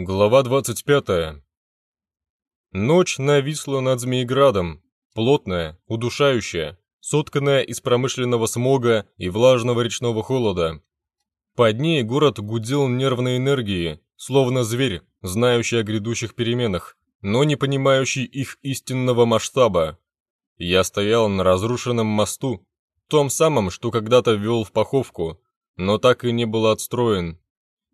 Глава 25. Ночь нависла над Змееградом, плотная, удушающая, сотканная из промышленного смога и влажного речного холода. Под ней город гудел нервной энергией, словно зверь, знающий о грядущих переменах, но не понимающий их истинного масштаба. Я стоял на разрушенном мосту, том самом, что когда-то вел в Паховку, но так и не был отстроен.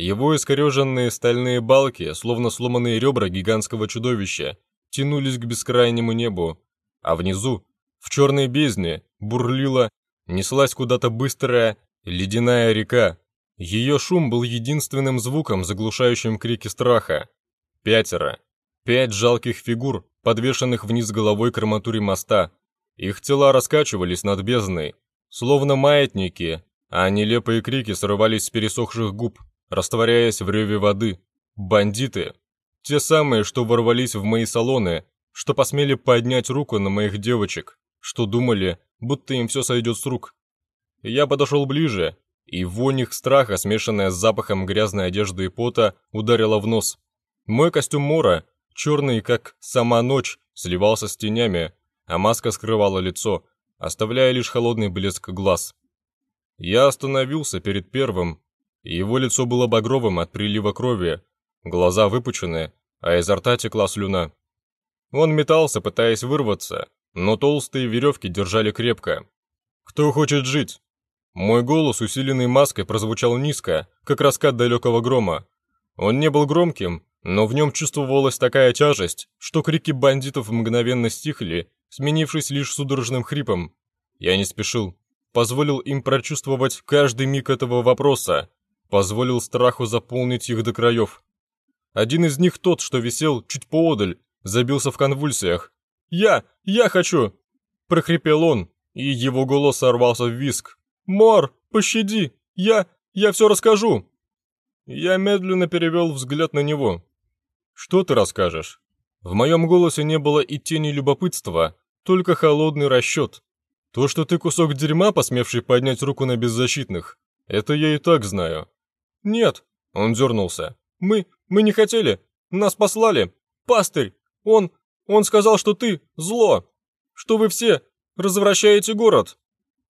Его искореженные стальные балки, словно сломанные ребра гигантского чудовища, тянулись к бескрайнему небу, а внизу, в черной бездне, бурлила, неслась куда-то быстрая ледяная река. Ее шум был единственным звуком, заглушающим крики страха. Пятеро. Пять жалких фигур, подвешенных вниз головой к арматуре моста. Их тела раскачивались над бездной, словно маятники, а нелепые крики срывались с пересохших губ растворяясь в реве воды. Бандиты. Те самые, что ворвались в мои салоны, что посмели поднять руку на моих девочек, что думали, будто им все сойдет с рук. Я подошел ближе, и вонь их страха, смешанная с запахом грязной одежды и пота, ударила в нос. Мой костюм Мора, черный как сама ночь, сливался с тенями, а маска скрывала лицо, оставляя лишь холодный блеск глаз. Я остановился перед первым, его лицо было багровым от прилива крови, глаза выпучены, а изо рта текла слюна. Он метался, пытаясь вырваться, но толстые веревки держали крепко. «Кто хочет жить?» Мой голос, усиленный маской, прозвучал низко, как раскат далекого грома. Он не был громким, но в нем чувствовалась такая тяжесть, что крики бандитов мгновенно стихли, сменившись лишь судорожным хрипом. Я не спешил, позволил им прочувствовать каждый миг этого вопроса, позволил страху заполнить их до краев. Один из них, тот, что висел чуть поодаль, забился в конвульсиях. «Я! Я хочу!» – прохрипел он, и его голос сорвался в виск. «Мор, пощади! Я... я все расскажу!» Я медленно перевел взгляд на него. «Что ты расскажешь?» В моем голосе не было и тени любопытства, только холодный расчет. То, что ты кусок дерьма, посмевший поднять руку на беззащитных, это я и так знаю. «Нет», — он дернулся. «Мы... мы не хотели. Нас послали. Пастырь. Он... он сказал, что ты — зло. Что вы все развращаете город».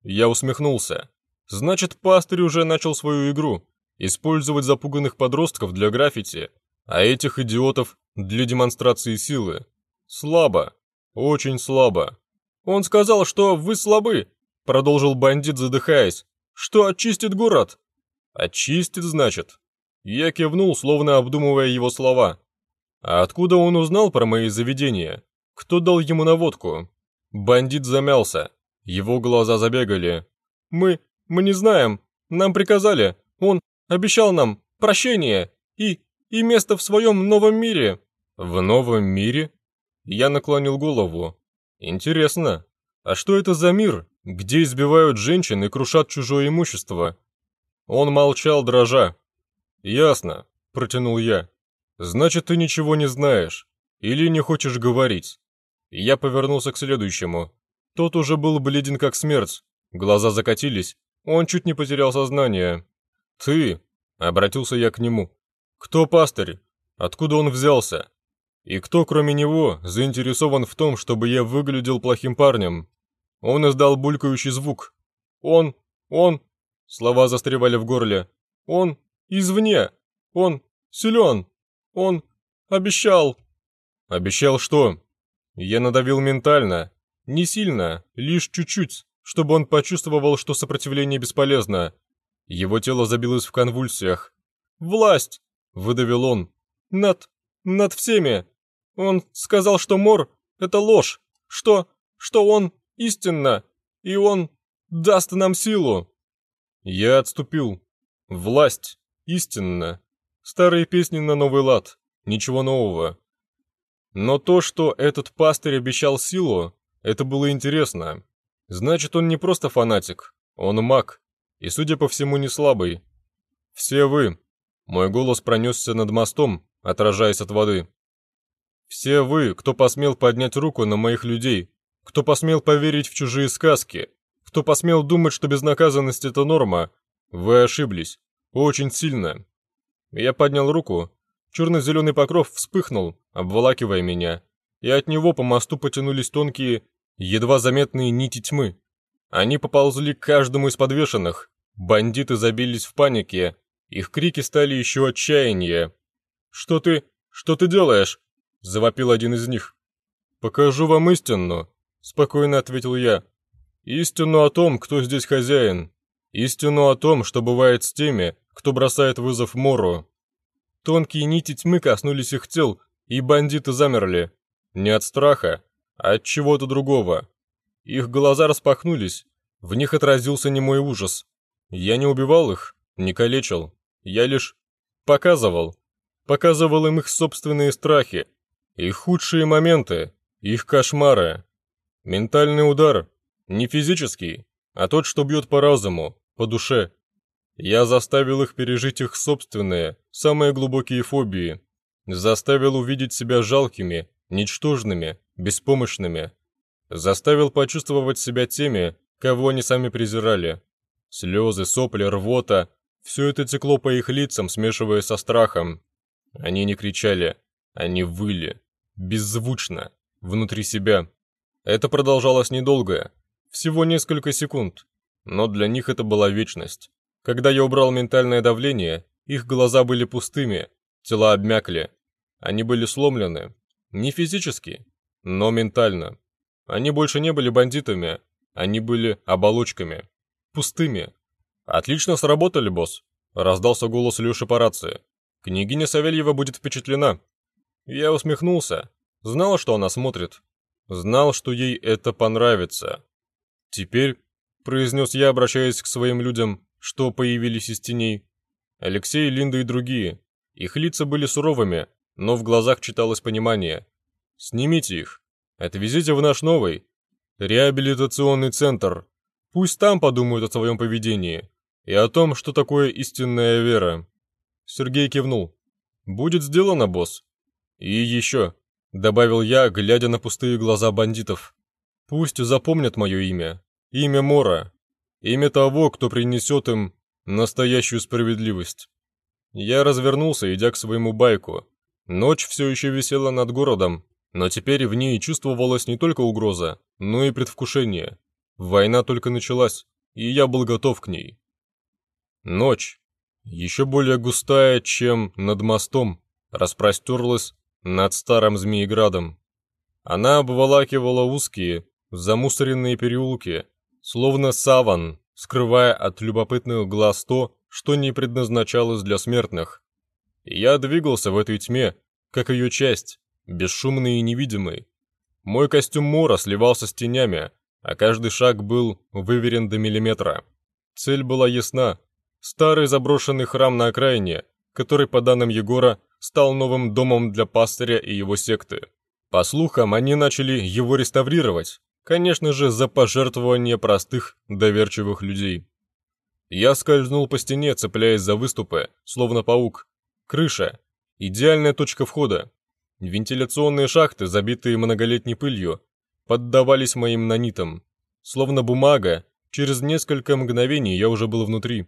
Я усмехнулся. «Значит, пастырь уже начал свою игру. Использовать запуганных подростков для граффити, а этих идиотов для демонстрации силы. Слабо. Очень слабо. Он сказал, что вы слабы», — продолжил бандит, задыхаясь. «Что очистит город. «Очистит, значит?» Я кивнул, словно обдумывая его слова. «А откуда он узнал про мои заведения? Кто дал ему наводку?» Бандит замялся. Его глаза забегали. «Мы... мы не знаем. Нам приказали. Он обещал нам прощение и... и место в своем новом мире». «В новом мире?» Я наклонил голову. «Интересно. А что это за мир, где избивают женщин и крушат чужое имущество?» Он молчал, дрожа. «Ясно», — протянул я. «Значит, ты ничего не знаешь. Или не хочешь говорить». Я повернулся к следующему. Тот уже был бледен как смерть. Глаза закатились. Он чуть не потерял сознание. «Ты?» — обратился я к нему. «Кто пастырь? Откуда он взялся? И кто, кроме него, заинтересован в том, чтобы я выглядел плохим парнем?» Он издал булькающий звук. «Он... он...» Слова застревали в горле. «Он извне! Он силен! Он обещал!» «Обещал что?» Я надавил ментально. Не сильно, лишь чуть-чуть, чтобы он почувствовал, что сопротивление бесполезно. Его тело забилось в конвульсиях. «Власть!» — выдавил он. «Над... над всеми! Он сказал, что Мор — это ложь, что... что он истинно, и он даст нам силу!» Я отступил. Власть. Истинно. Старые песни на новый лад. Ничего нового. Но то, что этот пастырь обещал силу, это было интересно. Значит, он не просто фанатик, он маг. И, судя по всему, не слабый. Все вы. Мой голос пронесся над мостом, отражаясь от воды. Все вы, кто посмел поднять руку на моих людей, кто посмел поверить в чужие сказки, кто посмел думать, что безнаказанность – это норма, вы ошиблись. Очень сильно. Я поднял руку. черно-зеленый покров вспыхнул, обволакивая меня, и от него по мосту потянулись тонкие, едва заметные нити тьмы. Они поползли к каждому из подвешенных. Бандиты забились в панике, их крики стали еще отчаяннее. «Что ты... что ты делаешь?» – завопил один из них. «Покажу вам истину», – спокойно ответил я. «Истину о том, кто здесь хозяин. Истину о том, что бывает с теми, кто бросает вызов Мору». Тонкие нити тьмы коснулись их тел, и бандиты замерли. Не от страха, а от чего-то другого. Их глаза распахнулись, в них отразился немой ужас. Я не убивал их, не калечил, я лишь показывал. Показывал им их собственные страхи, их худшие моменты, их кошмары. Ментальный удар, не физический, а тот, что бьет по разуму, по душе. Я заставил их пережить их собственные, самые глубокие фобии. Заставил увидеть себя жалкими, ничтожными, беспомощными. Заставил почувствовать себя теми, кого они сами презирали. Слезы, сопли, рвота – все это текло по их лицам, смешиваясь со страхом. Они не кричали, они выли, беззвучно, внутри себя. Это продолжалось недолго, всего несколько секунд, но для них это была вечность. Когда я убрал ментальное давление, их глаза были пустыми, тела обмякли. Они были сломлены. Не физически, но ментально. Они больше не были бандитами, они были оболочками. Пустыми. «Отлично сработали, босс», — раздался голос Лёши по рации. «Княгиня Савельева будет впечатлена». Я усмехнулся. Знал, что она смотрит. Знал, что ей это понравится. «Теперь», — произнес я, обращаясь к своим людям, что появились из теней. Алексей, Линда и другие. Их лица были суровыми, но в глазах читалось понимание. «Снимите их. Отвезите в наш новый. Реабилитационный центр. Пусть там подумают о своем поведении и о том, что такое истинная вера». Сергей кивнул. «Будет сделано, босс. И еще», — добавил я, глядя на пустые глаза бандитов. «Пусть запомнят мое имя. Имя Мора. Имя того, кто принесет им настоящую справедливость. Я развернулся, идя к своему байку. Ночь все еще висела над городом, но теперь в ней чувствовалась не только угроза, но и предвкушение. Война только началась, и я был готов к ней. Ночь, еще более густая, чем над мостом, распростерлась над старым Змееградом. Она обволакивала узкие, замусоренные переулки, словно саван, скрывая от любопытных глаз то, что не предназначалось для смертных. я двигался в этой тьме, как ее часть, бесшумный и невидимый. Мой костюм Мора сливался с тенями, а каждый шаг был выверен до миллиметра. Цель была ясна. Старый заброшенный храм на окраине, который, по данным Егора, стал новым домом для пастыря и его секты. По слухам, они начали его реставрировать, Конечно же, за пожертвование простых, доверчивых людей. Я скользнул по стене, цепляясь за выступы, словно паук. Крыша. Идеальная точка входа. Вентиляционные шахты, забитые многолетней пылью, поддавались моим нанитам. Словно бумага, через несколько мгновений я уже был внутри.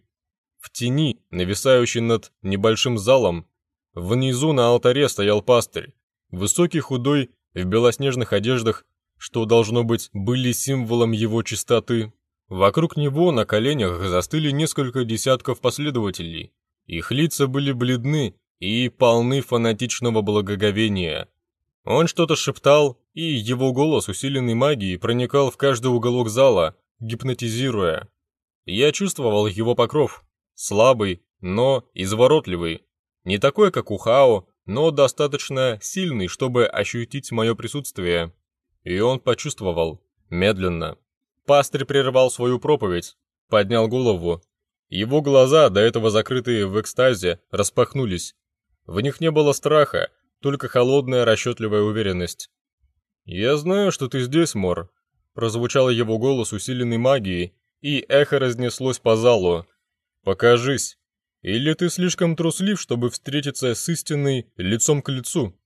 В тени, нависающей над небольшим залом, внизу на алтаре стоял пастырь. Высокий, худой, в белоснежных одеждах, что, должно быть, были символом его чистоты. Вокруг него на коленях застыли несколько десятков последователей. Их лица были бледны и полны фанатичного благоговения. Он что-то шептал, и его голос, усиленный магией, проникал в каждый уголок зала, гипнотизируя. Я чувствовал его покров. Слабый, но изворотливый. Не такой, как у Хао, но достаточно сильный, чтобы ощутить мое присутствие. И он почувствовал. Медленно. Пастырь прервал свою проповедь, поднял голову. Его глаза, до этого закрытые в экстазе, распахнулись. В них не было страха, только холодная расчетливая уверенность. «Я знаю, что ты здесь, Мор», — прозвучал его голос, усиленный магией, и эхо разнеслось по залу. «Покажись. Или ты слишком труслив, чтобы встретиться с истинной лицом к лицу?»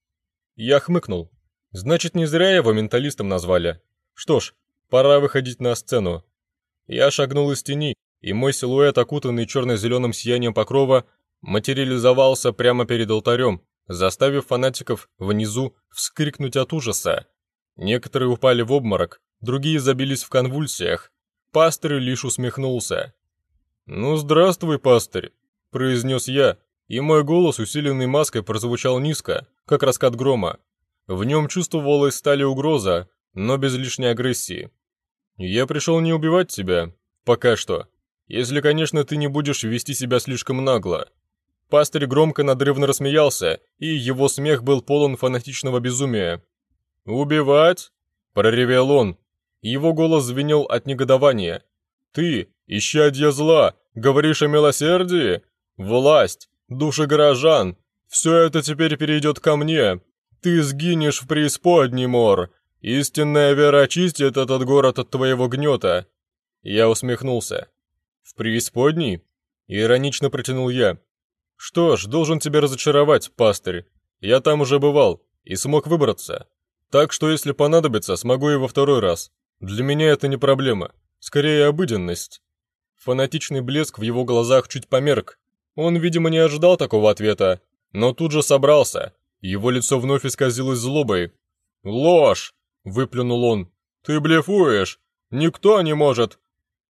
Я хмыкнул. Значит, не зря его менталистом назвали. Что ж, пора выходить на сцену. Я шагнул из тени, и мой силуэт, окутанный черно-зеленым сиянием покрова, материализовался прямо перед алтарем, заставив фанатиков внизу вскрикнуть от ужаса. Некоторые упали в обморок, другие забились в конвульсиях. Пастырь лишь усмехнулся. «Ну, здравствуй, пастырь», — произнес я, и мой голос, усиленный маской, прозвучал низко, как раскат грома. В нем чувствовалась стали угроза, но без лишней агрессии. «Я пришел не убивать тебя. Пока что. Если, конечно, ты не будешь вести себя слишком нагло». Пастырь громко надрывно рассмеялся, и его смех был полон фанатичного безумия. «Убивать?» – проревел он. Его голос звенел от негодования. «Ты, исчадья зла, говоришь о милосердии? Власть, души горожан, все это теперь перейдет ко мне. Ты сгинешь в преисподней, Мор. Истинная вера очистит этот город от твоего гнета. Я усмехнулся. В преисподней? Иронично протянул я. Что ж, должен тебя разочаровать, пастырь. Я там уже бывал и смог выбраться. Так что, если понадобится, смогу и во второй раз. Для меня это не проблема, скорее обыденность. Фанатичный блеск в его глазах чуть померк. Он, видимо, не ожидал такого ответа, но тут же собрался. Его лицо вновь исказилось злобой. «Ложь!» – выплюнул он. «Ты блефуешь! Никто не может!»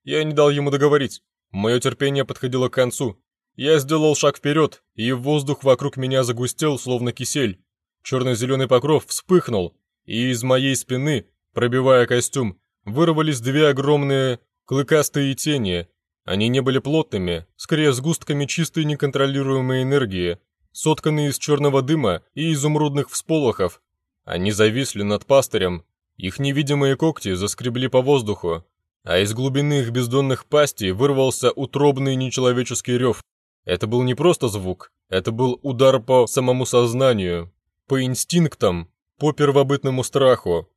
Я не дал ему договорить. Мое терпение подходило к концу. Я сделал шаг вперед, и воздух вокруг меня загустел, словно кисель. Черно-зеленый покров вспыхнул, и из моей спины, пробивая костюм, вырвались две огромные клыкастые тени. Они не были плотными, скорее сгустками чистой неконтролируемой энергии, сотканные из черного дыма и изумрудных всполохов. Они зависли над пастырем, их невидимые когти заскребли по воздуху, а из глубины их бездонных пастей вырвался утробный нечеловеческий рев. Это был не просто звук, это был удар по самому сознанию, по инстинктам, по первобытному страху.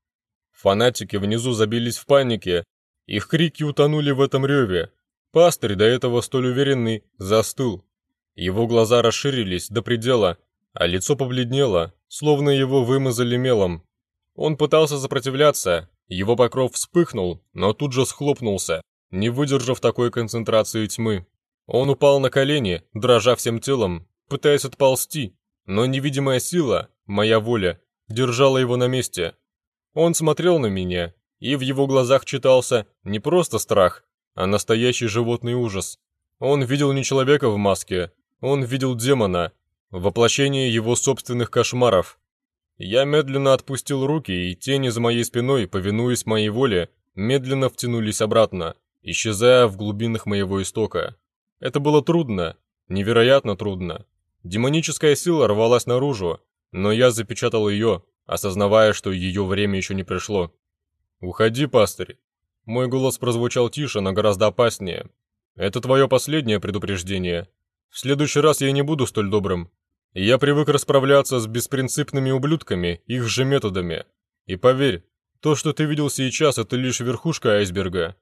Фанатики внизу забились в панике, их крики утонули в этом реве. Пастырь, до этого столь уверенный, застыл. Его глаза расширились до предела, а лицо побледнело, словно его вымазали мелом. Он пытался сопротивляться, его покров вспыхнул, но тут же схлопнулся, не выдержав такой концентрации тьмы. Он упал на колени, дрожа всем телом, пытаясь отползти, но невидимая сила, моя воля, держала его на месте. Он смотрел на меня, и в его глазах читался не просто страх, а настоящий животный ужас. Он видел не человека в маске, он видел демона, воплощение его собственных кошмаров. Я медленно отпустил руки, и тени за моей спиной, повинуясь моей воле, медленно втянулись обратно, исчезая в глубинах моего истока. Это было трудно, невероятно трудно. Демоническая сила рвалась наружу, но я запечатал ее, осознавая, что ее время еще не пришло. «Уходи, пастырь!» Мой голос прозвучал тише, но гораздо опаснее. «Это твое последнее предупреждение. В следующий раз я не буду столь добрым. Я привык расправляться с беспринципными ублюдками их же методами. И поверь, то, что ты видел сейчас, это лишь верхушка айсберга.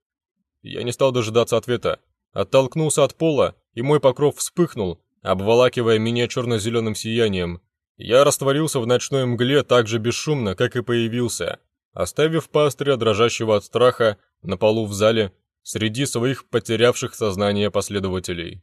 Я не стал дожидаться ответа. Оттолкнулся от пола, и мой покров вспыхнул, обволакивая меня черно-зеленым сиянием. Я растворился в ночной мгле так же бесшумно, как и появился, оставив пастыря, дрожащего от страха, на полу в зале, среди своих потерявших сознание последователей.